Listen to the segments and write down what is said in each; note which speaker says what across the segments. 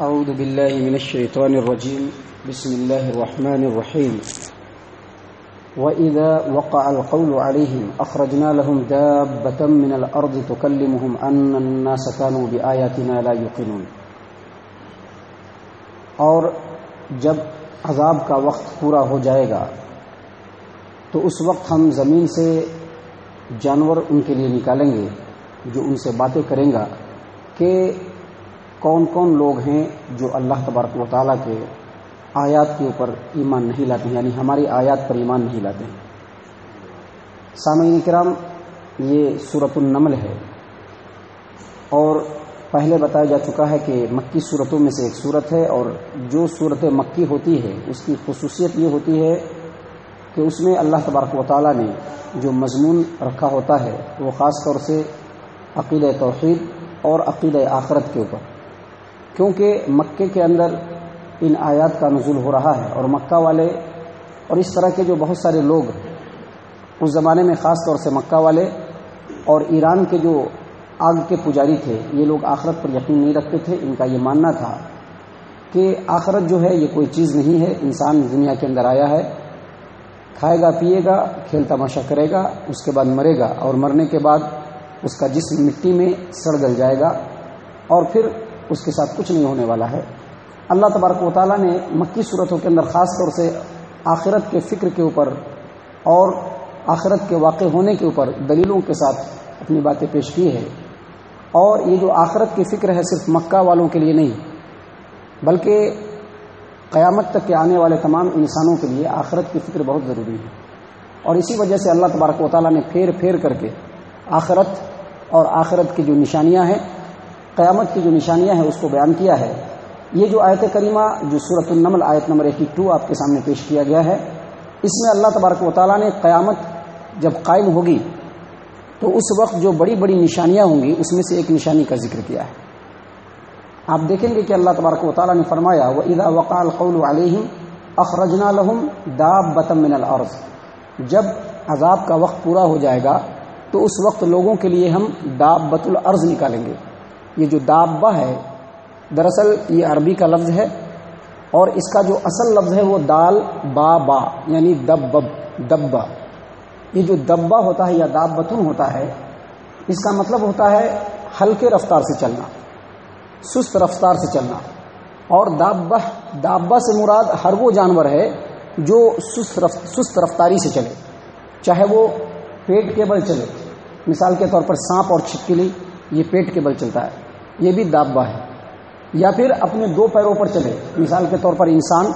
Speaker 1: أعوذ بالله من الشيطان الرجيم. بسم الله الرحمن الرحيم. وإذا وقع القول عليهم، أخرجنا لهم دابة من الأرض تكلمهم أن الناس كانوا بآياتنا لا يقنون اور جب عذاب کا وقت پورا ہو جائے گا، تو اس وقت ہم زمین سے جانور ان کے لیے نکالیں گے جو ان سے باتیں کریں گا کہ کون کون لوگ ہیں جو اللہ تبارک و تعالیٰ کے آیات کے اوپر ایمان نہیں لاتے ہیں؟ یعنی ہماری آیات پر ایمان نہیں لاتے ہیں۔ سامعین کرام، یہ صورت النمل ہے۔ اور پہلے بتایا جا چکا ہے کہ مکی صورتوں میں سے ایک صورت ہے اور جو صورت مکی ہوتی ہے، اس کی خصوصیت یہ ہوتی ہے کہ اس میں اللہ تبارک و تعالیٰ نے جو مضمون رکھا ہوتا ہے، وہ خاص طور سے عقید توحید اور عقید آخرت کے اوپر۔ کیونکہ مکے کے اندر ان آیات کا نزول ہو رہا ہے اور مکہ والے اور اس طرح کے جو بہت سارے لوگ اس زمانے میں خاص طور سے مکہ والے اور ایران کے جو آگ کے پجاری تھے، یہ لوگ آخرت پر یقین نہیں رکھتے تھے، ان کا یہ ماننا تھا کہ آخرت جو ہے، یہ کوئی چیز نہیں ہے، انسان دنیا کے اندر آیا ہے، کھائے گا، پیے گا، کھیل تماشا کرے گا، اس کے بعد مرے گا اور مرنے کے بعد اس کا جسم مٹی میں سڑ گل جائے گا اور پھر اس کے ساتھ کچھ نہیں ہونے والا ہے۔ اللہ تبارک و تعالیٰ نے مکی صورتوں کے اندر خاص طور سے آخرت کے فکر کے اوپر اور آخرت کے واقع ہونے کے اوپر دلیلوں کے ساتھ اپنی باتیں پیش کی ہے اور یہ جو آخرت کی فکر ہے صرف مکہ والوں کے لیے نہیں، بلکہ قیامت تک کے آنے والے تمام انسانوں کے لیے آخرت کی فکر بہت ضروری ہے۔ اور اسی وجہ سے اللہ تبارک و تعالیٰ نے پھیر پھیر کر کے آخرت اور آخرت کی جو نشانیاں ہیں قیامت کی جو نشانیاں ہیں اس کو بیان کیا ہے، یہ جو آیت کریمہ، جو صورت النمل آیت نمبر ایٹی ٹو آپ کے سامنے پیش کیا گیا ہے، اس میں اللہ تبارک و تعالیٰ نے قیامت جب قائم ہوگی، تو اس وقت جو بڑی بڑی نشانیاں ہوں گی، اس میں سے ایک نشانی کا ذکر کیا ہے۔ آپ دیکھیں گے کہ اللہ تبارک و تعالیٰ نے فرمایا وہ ادا وقال قول علیہم اخرجنا لہم داب بتم من العرض جب عذاب کا وقت پورا ہو جائے گا، تو اس وقت لوگوں کے لیے ہم داب بت العرض نکالیں گے۔ یہ جو دابا ہے، دراصل یہ عربی کا لفظ ہے، اور اس کا جو اصل لفظ ہے وہ دال با با یعنی دب بب دبا۔ یہ جو دبا ہوتا ہے یا داب بتن ہوتا ہے، اس کا مطلب ہوتا ہے ہلکے رفتار سے چلنا، سست رفتار سے چلنا۔ اور دابا دابا سے مراد ہر وہ جانور ہے جو سست سست رفتاری سے چلے، چاہے وہ پیٹ کے بل چلے۔ مثال کے طور پر سانپ اور چھپکلی، یہ پیٹ کے بل چلتا ہے۔ یہ بھی دابا ہے۔ یا پھر اپنے دو پیروں پر چلے۔ مثال کے طور پر انسان،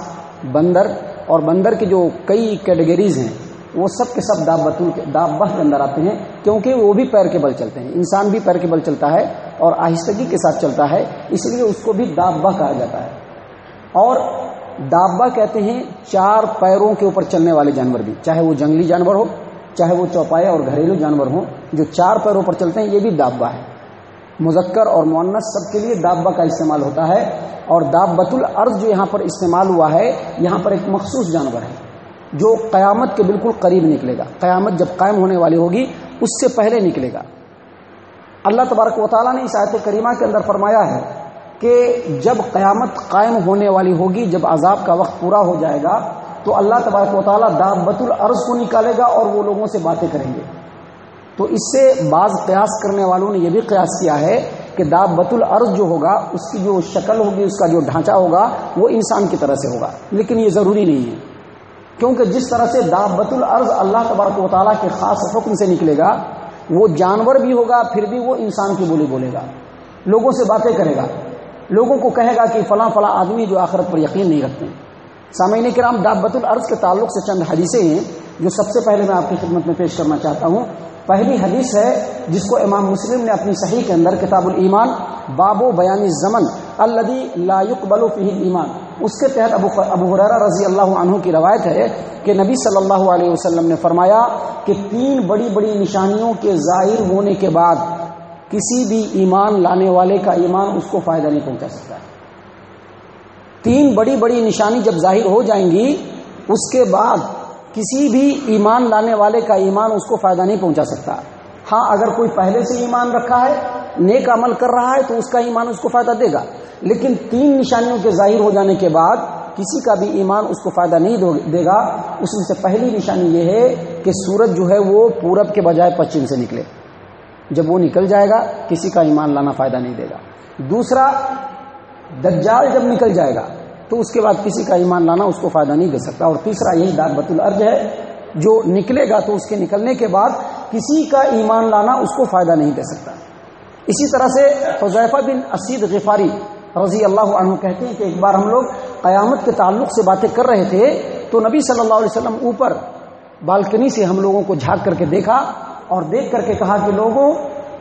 Speaker 1: بندر اور بندر کی جو کئی کیٹیگریز ہیں، وہ سب کے سب داب کے کے اندر آتے ہیں، کیونکہ وہ بھی پیر کے بل چلتے ہیں۔ انسان بھی پیر کے بل چلتا ہے اور آہستگی کے ساتھ چلتا ہے، اس لیے اس کو بھی دابا کہا جاتا ہے۔ اور دابا کہتے ہیں چار پیروں کے اوپر چلنے والے جانور بھی، چاہے وہ جنگلی جانور ہو، چاہے وہ چوپائے اور گھریلو جانور ہوں، جو چار پیروں پر چلتے ہیں، یہ بھی دابا ہے۔ مذکر اور مونس سب کے لیے دابا کا استعمال ہوتا ہے اور داب بت العرض جو یہاں پر استعمال ہوا ہے، یہاں پر ایک مخصوص جانور ہے، جو قیامت کے بالکل قریب نکلے گا۔ قیامت جب قائم ہونے والی ہوگی، اس سے پہلے نکلے گا۔ اللہ تبارک و تعالیٰ نے اس آیت کریمہ کے اندر فرمایا ہے کہ جب قیامت قائم ہونے والی ہوگی، جب عذاب کا وقت پورا ہو جائے گا، تو اللہ تبارک و تعالیٰ داب بت العرض کو نکالے گا اور وہ لوگوں سے باتیں کریں گے۔ تو اس سے بعض قیاس کرنے والوں نے یہ بھی قیاس کیا ہے کہ داب بت العرض جو ہوگا، اس کی جو شکل ہوگی، اس کا جو ڈھانچہ ہوگا، وہ انسان کی طرح سے ہوگا۔ لیکن یہ ضروری نہیں ہے۔ کیونکہ جس طرح سے داب بت العرض اللہ تبارک و تعالیٰ کے خاص حکم سے نکلے گا، وہ جانور بھی ہوگا، پھر بھی وہ انسان کی بولی بولے گا۔ لوگوں سے باتیں کرے گا۔ لوگوں کو کہے گا کہ فلاں فلاں آدمی جو آخرت پر یقین نہیں رکھتے۔ سامعین کرام داب بت العرض کے تعلق سے چند حدیثیں ہیں۔ جو سب سے پہلے میں آپ کی خدمت میں پیش کرنا چاہتا ہوں، پہلی حدیث ہے جس کو امام مسلم نے اپنی صحیح کے اندر کتاب الایمان، باب و بیان زمن الدی لا يقبل فيه ایمان اس کے تحت ابو ابو رضی اللہ عنہ کی روایت ہے کہ نبی صلی اللہ علیہ وسلم نے فرمایا کہ تین بڑی بڑی نشانیوں کے ظاہر ہونے کے بعد کسی بھی ایمان لانے والے کا ایمان اس کو فائدہ نہیں پہنچا سکتا۔ ہے تین بڑی بڑی نشانی جب ظاہر ہو جائیں گی، اس کے بعد کسی بھی ایمان لانے والے کا ایمان اس کو فائدہ نہیں پہنچا سکتا۔ ہاں اگر کوئی پہلے سے ایمان رکھا ہے، نیک عمل کر رہا ہے، تو اس کا ایمان اس کو فائدہ دے گا۔ لیکن تین نشانیوں کے ظاہر ہو جانے کے بعد کسی کا بھی ایمان اس کو فائدہ نہیں دے گا۔ اس میں سے پہلی نشانی یہ ہے کہ سورج جو ہے وہ پورب کے بجائے پچھم سے نکلے۔ جب وہ نکل جائے گا، کسی کا ایمان لانا فائدہ نہیں دے گا۔ دوسرا، دجال جب نکل جائے گا تو اس کے بعد کسی کا ایمان لانا اس کو فائدہ نہیں دے سکتا۔ اور تیسرا یہی داد بت الرج ہے، جو نکلے گا تو اس کے نکلنے کے بعد کسی کا ایمان لانا اس کو فائدہ نہیں دے سکتا۔ اسی طرح سے حضیفہ بن اسید غفاری رضی اللہ عنہ کہتے ہیں کہ ایک بار ہم لوگ قیامت کے تعلق سے باتیں کر رہے تھے تو نبی صلی اللہ علیہ وسلم اوپر بالکنی سے ہم لوگوں کو جھانک کر کے دیکھا اور دیکھ کر کے کہا کہ لوگوں،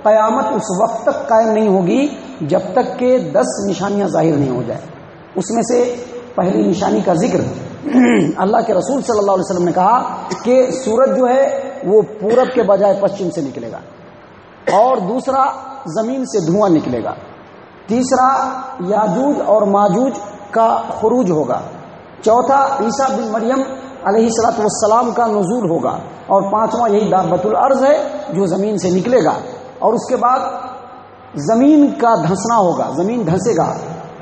Speaker 1: قیامت اس وقت تک قائم نہیں ہوگی جب تک کہ دس نشانیاں ظاہر نہیں ہو جائے اس میں سے پہلی نشانی کا ذکر اللہ کے رسول صلی اللہ علیہ وسلم نے کہا کہ سورج جو ہے وہ پورب کے بجائے پشچم سے نکلے گا اور دوسرا زمین سے دھواں نکلے گا تیسرا یاجوج اور ماجوج کا خروج ہوگا چوتھا عیسیٰ بن مریم علیہ السلط والسلام کا نزول ہوگا اور پانچواں یہی دابت العرض ہے جو زمین سے نکلے گا اور اس کے بعد زمین کا دھنسنا ہوگا، زمین دھنسے گا۔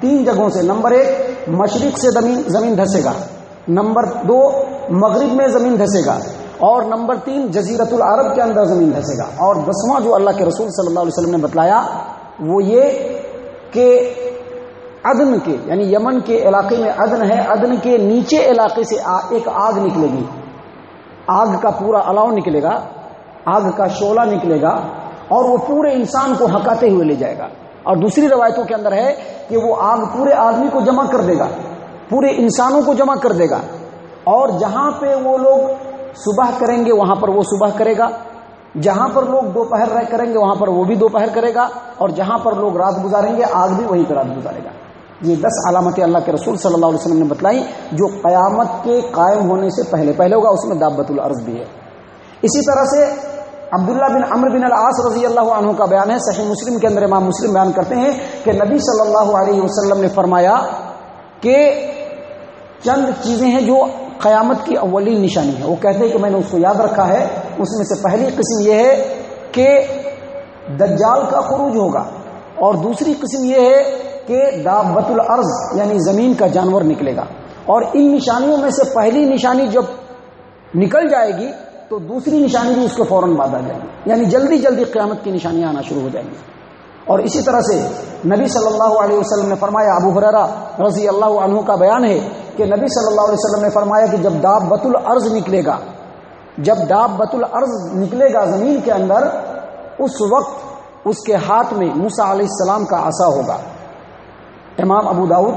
Speaker 1: تین جگہوں سے، نمبر ایک، مشرق سے زمین دھسے گا۔ نمبر دو، مغرب میں زمین دھسے گا۔ اور نمبر تین جزیرت العرب کے اندر زمین دھسے گا۔ اور دسواں جو اللہ کے رسول صلی اللہ علیہ وسلم نے بتلایا، وہ یہ کہ ادن کے یعنی یمن کے علاقے میں ادن ہے۔ ادن کے نیچے علاقے سے ایک آگ نکلے گی۔ آگ کا پورا الاؤ نکلے گا۔ آگ کا شولہ نکلے گا۔ اور وہ پورے انسان کو ہکاتے ہوئے لے جائے گا۔ اور دوسری روایتوں کے اندر ہے کہ وہ آگ پورے آدمی کو جمع کر دے گا، پورے انسانوں کو جمع کر دے گا۔ اور جہاں پہ وہ لوگ صبح کریں گے، وہاں پر وہ صبح کرے گا۔ جہاں پر لوگ دوپہر رہ کریں گے، وہاں پر وہ بھی دوپہر کرے گا۔ اور جہاں پر لوگ رات گزاریں گے، آگ بھی وہیں پہ رات گزارے گا۔ یہ دس علامت اللہ کے رسول صلی اللہ علیہ وسلم نے بتلائی، جو قیامت کے قائم ہونے سے پہلے پہلے ہوگا، اس میں دابت العرض بھی ہے۔ اسی طرح سے عبداللہ بن عمر بن العاص رضی اللہ عنہ کا بیان ہے، صحیح مسلم کے اندر امام مسلم بیان کرتے ہیں کہ نبی صلی اللہ علیہ وسلم نے فرمایا کہ چند چیزیں ہیں جو قیامت کی اولین نشانی ہے وہ کہتے ہیں کہ میں نے اس کو یاد رکھا ہے۔ اس میں سے پہلی قسم یہ ہے کہ دجال کا خروج ہوگا۔ اور دوسری قسم یہ ہے کہ دابت الارض یعنی زمین کا جانور نکلے گا۔ اور ان نشانیوں میں سے پہلی نشانی جب نکل جائے گی تو دوسری نشانی بھی اس کو فوراً بعد آ جائے گی۔ یعنی جلدی جلدی قیامت کی نشانیاں آنا شروع ہو جائیں گی۔ اور اسی طرح سے نبی صلی اللہ علیہ وسلم نے فرمایا، ابو حرارا رضی اللہ عنہ کا بیان ہے کہ نبی صلی اللہ علیہ وسلم نے فرمایا کہ جب داب بت العرض نکلے گا، جب داب بت العرض نکلے گا زمین کے اندر، اس وقت اس کے ہاتھ میں موسا علیہ السلام کا آسا ہوگا۔ امام ابو داود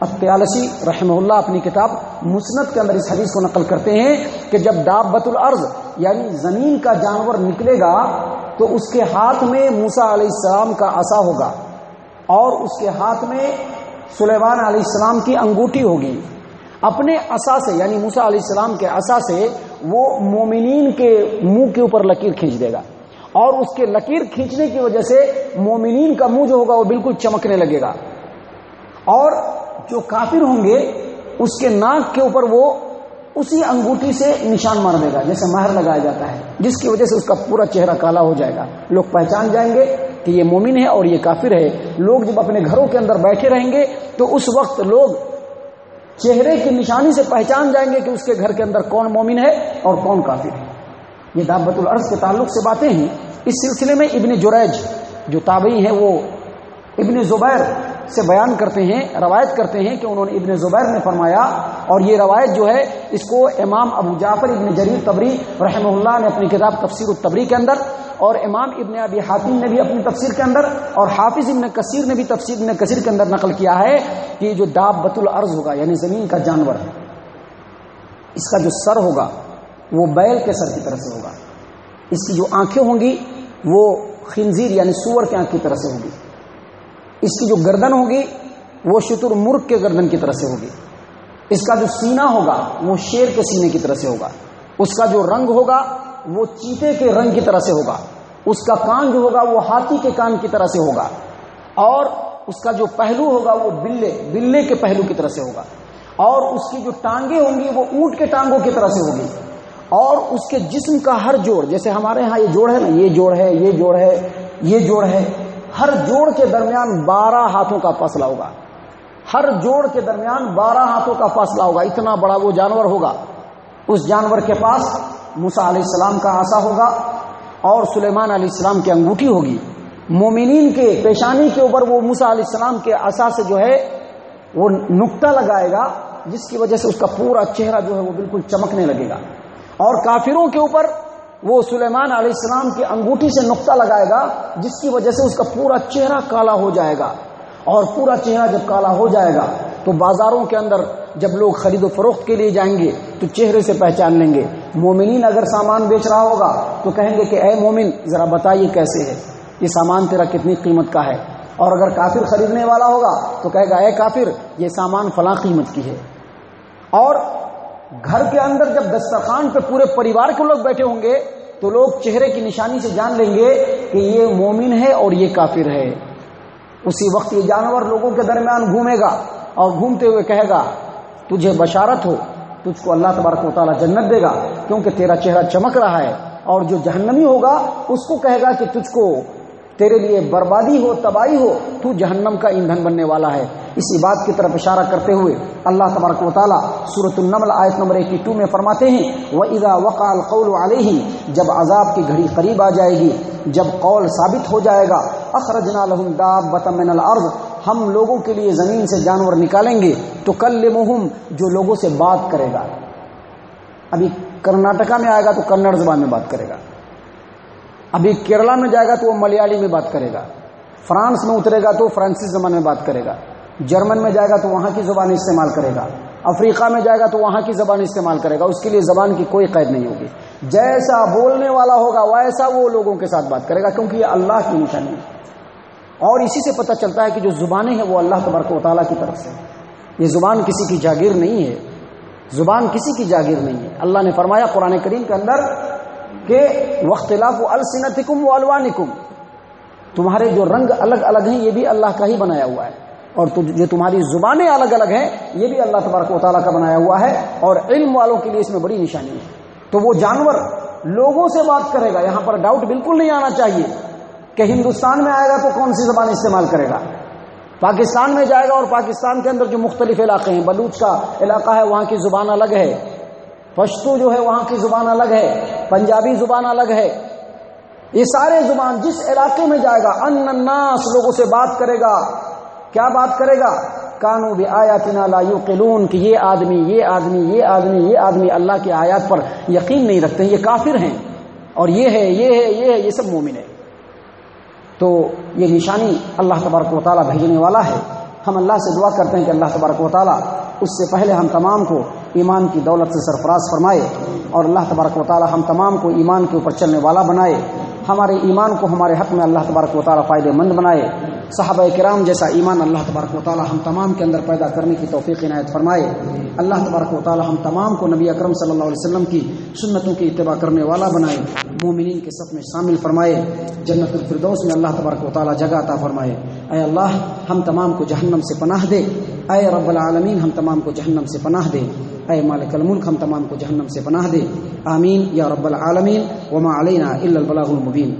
Speaker 1: اطیالسی رحمہ اللہ اپنی کتاب مسنت کے اندر اس حدیث کو نقل کرتے ہیں کہ جب داب بت العرض یعنی زمین کا جانور نکلے گا تو اس کے ہاتھ میں موسا علیہ السلام کا آسا ہوگا اور اس کے ہاتھ میں سلیمان علیہ السلام کی انگوٹھی ہوگی۔ اپنے اصا سے یعنی موسا علیہ السلام کے اصا سے وہ مومنین کے منہ کے اوپر لکیر کھینچ دے گا۔ اور اس کے لکیر کھینچنے کی وجہ سے مومنین کا منہ جو ہوگا وہ بالکل چمکنے لگے گا۔ اور جو کافر ہوں گے، اس کے ناک کے اوپر وہ اسی انگوٹھی سے نشان مار دے گا، جیسے مہر لگایا جاتا ہے، جس کی وجہ سے اس کا پورا چہرہ کالا ہو جائے گا۔ لوگ پہچان جائیں گے کہ یہ مومن ہے اور یہ کافر ہے۔ لوگ جب اپنے گھروں کے اندر بیٹھے رہیں گے، تو اس وقت لوگ چہرے کی نشانی سے پہچان جائیں گے کہ اس کے گھر کے اندر کون مومن ہے اور کون کافر ہے۔ یہ دعوت العرض کے تعلق سے باتیں ہیں۔ اس سلسلے میں ابن جریج جو تابعی ہیں، وہ ابن زبیر سے بیان کرتے ہیں، روایت کرتے ہیں کہ انہوں نے ابن زبیر نے فرمایا، اور یہ روایت جو ہے، اس کو امام ابو جعفر ابن جریر تبری رحمہ اللہ نے اپنی کتاب تفسیر التبری کے اندر، اور امام ابن ابی حاتم نے بھی اپنی تفسیر کے اندر، اور حافظ ابن کثیر نے بھی تفسیر ابن کثیر کے اندر نقل کیا ہے کہ یہ جو داب بت العرض ہوگا یعنی زمین کا جانور ہے اس کا جو سر ہوگا، وہ بیل کے سر کی طرح سے ہوگا۔ اس کی جو آنکھیں ہوں گی، وہ خنزیر یعنی سور کے آنکھ کی طرح سے ہوگی اس کی جو گردن ہوگی وہ شتر مرغ کے گردن کی طرح سے ہوگی۔ اس کا جو سینہ ہوگا وہ شیر کے سینے کی طرح سے ہوگا۔ اس کا جو رنگ ہوگا وہ چیتے کے رنگ کی طرح سے ہوگا۔ اس کا کان جو ہوگا وہ ہاتھی کے کان کی طرح سے ہوگا۔ اور اس کا جو پہلو ہوگا وہ بلے بلے کے پہلو کی طرح سے ہوگا۔ اور اس کی جو ٹانگیں ہوں گی وہ اونٹ کے ٹانگوں کی طرح سے ہوگی۔ اور اس کے جسم کا ہر جوڑ، جیسے ہمارے ہاں یہ جوڑ ہے نا یہ جوڑ ہے، یہ جوڑ ہے، یہ جوڑ ہے ہر جوڑ کے درمیان بارہ ہاتھوں کا فاصلہ ہوگا۔ ہر جوڑ کے درمیان بارہ ہاتھوں کا فاصلہ ہوگا۔ اتنا بڑا وہ جانور ہوگا۔ اس جانور کے پاس موسا علیہ السلام کا آسا ہوگا اور سلیمان علیہ السلام کی انگوٹھی ہوگی۔ مومنین کے پیشانی کے اوپر وہ موسا علیہ السلام کے آسا سے جو ہے وہ نقطہ لگائے گا، جس کی وجہ سے اس کا پورا چہرہ جو ہے وہ بالکل چمکنے لگے گا۔ اور کافروں کے اوپر وہ سلیمان علیہ السلام کی انگوٹھی سے نقطہ لگائے گا، جس کی وجہ سے اس کا پورا چہرہ کالا ہو جائے گا۔ اور پورا چہرہ جب کالا ہو جائے گا، تو بازاروں کے اندر جب لوگ خرید و فروخت کے لیے جائیں گے، تو چہرے سے پہچان لیں گے۔ مومنین اگر سامان بیچ رہا ہوگا، تو کہیں گے کہ اے مومن، ذرا بتائیے کیسے ہے؟ یہ سامان تیرا کتنی قیمت کا ہے؟ اور اگر کافر خریدنے والا ہوگا، تو کہے گا، اے کافر، یہ سامان فلاں قیمت کی ہے۔ اور گھر کے اندر جب دسترخوان پہ پورے پریوار کے لوگ بیٹھے ہوں گے، تو لوگ چہرے کی نشانی سے جان لیں گے کہ یہ مومن ہے اور یہ کافر ہے۔ اسی وقت یہ جانور لوگوں کے درمیان گھومے گا اور گھومتے ہوئے کہے گا، تجھے بشارت ہو، تجھ کو اللہ تبارک و تعالیٰ جنت دے گا، کیونکہ تیرا چہرہ چمک رہا ہے۔ اور جو جہنمی ہوگا، اس کو کہے گا کہ تجھ کو تیرے لیے بربادی ہو، تباہی ہو، تو جہنم کا ایندھن بننے والا ہے۔ اسی بات کی طرف اشارہ کرتے ہوئے اللہ تبارک و تعالیٰ سورت النمل آیت نمبر ایٹی ٹو میں فرماتے ہیں وہ ادا وقال قول علیہ جب عذاب کی گھڑی قریب آ جائے گی، جب قول ثابت ہو جائے گا اخرجنا لهم دابة من الارض ہم لوگوں کے لیے زمین سے جانور نکالیں گے تو کل جو لوگوں سے بات کرے گا۔ ابھی کرناٹکا میں آئے گا تو کنڑ زبان میں بات کرے گا۔ ابھی کیرلا میں جائے گا تو وہ ملیالی میں بات کرے گا، فرانس میں اترے گا تو فرانسیسی زبان میں بات کرے گا، جرمن میں جائے گا تو وہاں کی زبان استعمال کرے گا، افریقہ میں جائے گا تو وہاں کی زبان استعمال کرے گا، اس کے لیے زبان کی کوئی قید نہیں ہوگی۔ جیسا بولنے والا ہوگا، ویسا وہ لوگوں کے ساتھ بات کرے گا، کیونکہ یہ اللہ کی نشانی ہے۔ اور اسی سے پتہ چلتا ہے کہ جو زبانیں ہیں وہ اللہ تبارک و تعالیٰ کی طرف سے یہ زبان کسی کی جاگیر نہیں ہے۔ زبان کسی کی جاگیر نہیں ہے۔ اللہ نے فرمایا قرآن کریم کے اندر کہ وختلاف السنتکم و الوانکم تمہارے جو رنگ الگ الگ ہیں، یہ بھی اللہ کا ہی بنایا ہوا ہے۔ اور جو تمہاری زبانیں الگ الگ ہیں، یہ بھی اللہ تبارک و تعالیٰ کا بنایا ہوا ہے۔ اور علم والوں کے لیے اس میں بڑی نشانی ہے۔ تو وہ جانور لوگوں سے بات کرے گا، یہاں پر ڈاؤٹ بالکل نہیں آنا چاہیے کہ ہندوستان میں آئے گا تو کون سی زبان استعمال کرے گا۔ پاکستان میں جائے گا اور پاکستان کے اندر جو مختلف علاقے ہیں، بلوچ کا علاقہ ہے، وہاں کی زبان الگ ہے۔ پشتو جو ہے، وہاں کی زبان الگ ہے۔ پنجابی زبان الگ ہے۔ یہ سارے زبان جس علاقے میں جائے گا، ان الناس لوگوں سے بات کرے گا۔ کیا بات کرے گا؟ کانو بھی آیا لا یوقلون کہ یہ آدمی یہ آدمی یہ آدمی یہ آدمی اللہ کے آیات پر یقین نہیں رکھتے، یہ کافر ہیں۔ اور یہ ہے یہ ہے یہ ہے، یہ سب مومن ہے تو یہ نشانی اللہ تبارک و تعالیٰ بھیجنے والا ہے۔ ہم اللہ سے دعا کرتے ہیں کہ اللہ تبارک و تعالیٰ اس سے پہلے ہم تمام کو ایمان کی دولت سے سرفراز فرمائے اور اللہ تبارک و تعالیٰ ہم تمام کو ایمان کے اوپر چلنے والا بنائے۔ ہمارے ایمان کو ہمارے حق میں اللہ تبارک و تعالیٰ فائدہ مند بنائے۔ صحابہ کرام جیسا ایمان اللہ تبارک و تعالیٰ ہم تمام کے اندر پیدا کرنے کی توفیق عنایت فرمائے۔ اللہ تبارک و تعالیٰ ہم تمام کو نبی اکرم صلی اللہ علیہ وسلم کی سنتوں کی اتباع کرنے والا بنائے۔ مومنین کے سب میں شامل فرمائے۔ جنت الفردوس میں اللہ تبارک و تعالیٰ جگہ عطا فرمائے۔ اے اللہ، ہم تمام کو جہنم سے پناہ دے۔ اے رب العالمین، ہم تمام کو جہنم سے پناہ دے۔ اے مالک الملک، ہم تمام کو جہنم سے پناہ دے۔ آمین، یا رب العالمین، وما علینا الا البلاغ المبین۔